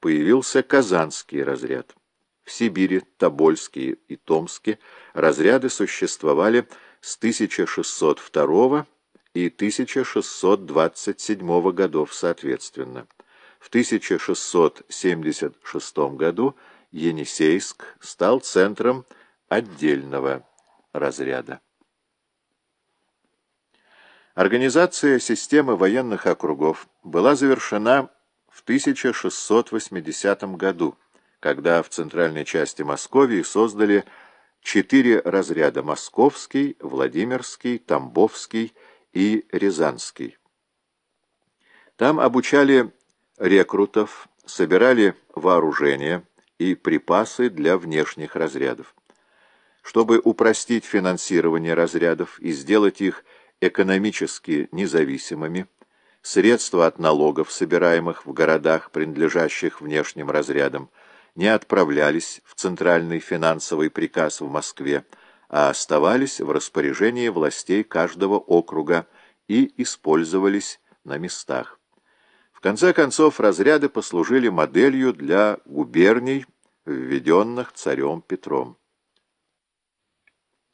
появился Казанский разряд. В Сибири, Тобольске и Томске разряды существовали с 1602 и 1627 годов соответственно. В 1676 году Енисейск стал центром отдельного разряда. Организация системы военных округов была завершена в 1680 году, когда в центральной части Московии создали четыре разряда – Московский, Владимирский, Тамбовский и Рязанский. Там обучали рекрутов, собирали вооружение и припасы для внешних разрядов. Чтобы упростить финансирование разрядов и сделать их экономически независимыми, средства от налогов, собираемых в городах, принадлежащих внешним разрядам, не отправлялись в центральный финансовый приказ в Москве, а оставались в распоряжении властей каждого округа и использовались на местах. В конце концов, разряды послужили моделью для губерний, введенных царем Петром.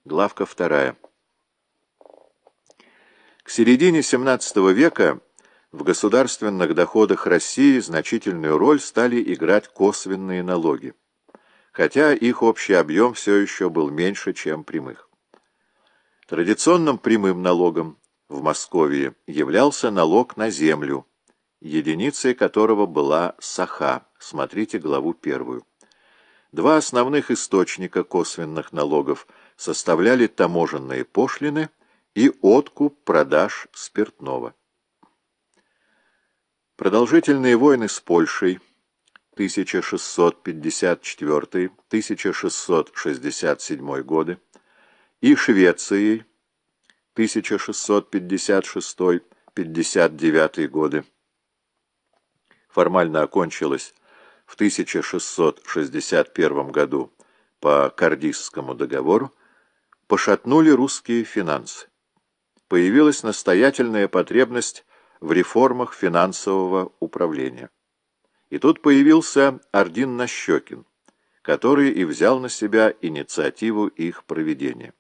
Главка вторая. К середине XVII века в государственных доходах России значительную роль стали играть косвенные налоги, хотя их общий объем все еще был меньше, чем прямых. Традиционным прямым налогом в Москве являлся налог на землю, единицей которого была саха, смотрите главу первую. Два основных источника косвенных налогов составляли таможенные пошлины – и откуп продаж спиртного. Продолжительные войны с Польшей 1654-1667 годы и Швецией 1656-59 годы. Формально окончилась в 1661 году по Кардисскому договору, пошатнули русские финансы. Появилась настоятельная потребность в реформах финансового управления. И тут появился Ордин Нащекин, который и взял на себя инициативу их проведения.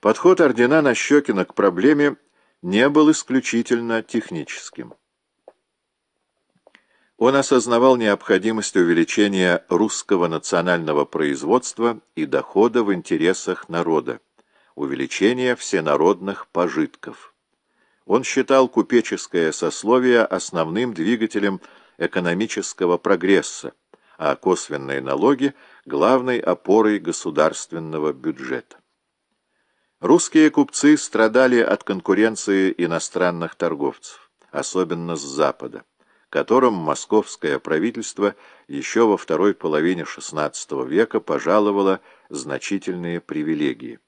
Подход Ордена Нащекина к проблеме не был исключительно техническим. Он осознавал необходимость увеличения русского национального производства и дохода в интересах народа увеличение всенародных пожитков. Он считал купеческое сословие основным двигателем экономического прогресса, а косвенные налоги – главной опорой государственного бюджета. Русские купцы страдали от конкуренции иностранных торговцев, особенно с Запада, которым московское правительство еще во второй половине XVI века пожаловало значительные привилегии.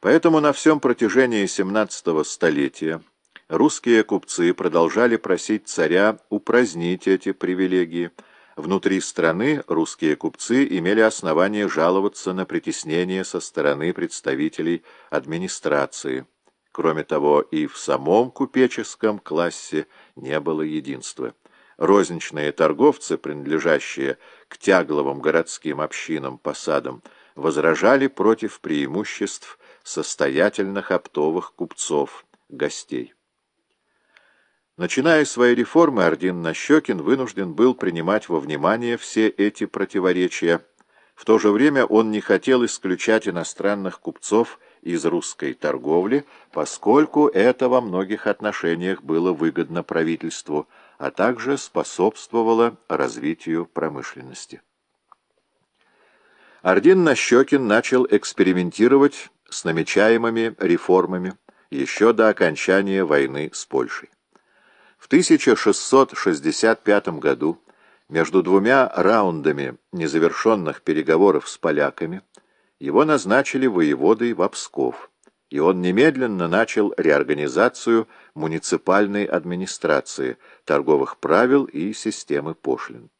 Поэтому на всем протяжении XVII столетия русские купцы продолжали просить царя упразднить эти привилегии. Внутри страны русские купцы имели основание жаловаться на притеснение со стороны представителей администрации. Кроме того, и в самом купеческом классе не было единства. Розничные торговцы, принадлежащие к тягловым городским общинам, посадам, возражали против преимуществ состоятельных оптовых купцов, гостей. Начиная свои реформы, Ордин Нащекин вынужден был принимать во внимание все эти противоречия. В то же время он не хотел исключать иностранных купцов из русской торговли, поскольку это во многих отношениях было выгодно правительству, а также способствовало развитию промышленности. Ордин Нащекин начал экспериментировать с намечаемыми реформами еще до окончания войны с Польшей. В 1665 году между двумя раундами незавершенных переговоров с поляками его назначили воеводой в Псков, и он немедленно начал реорганизацию муниципальной администрации, торговых правил и системы пошлин.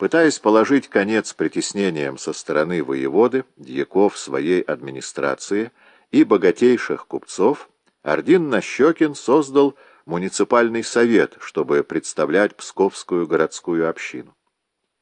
Пытаясь положить конец притеснениям со стороны воеводы, дьяков своей администрации и богатейших купцов, Ордин Нащекин создал муниципальный совет, чтобы представлять Псковскую городскую общину.